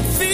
It feels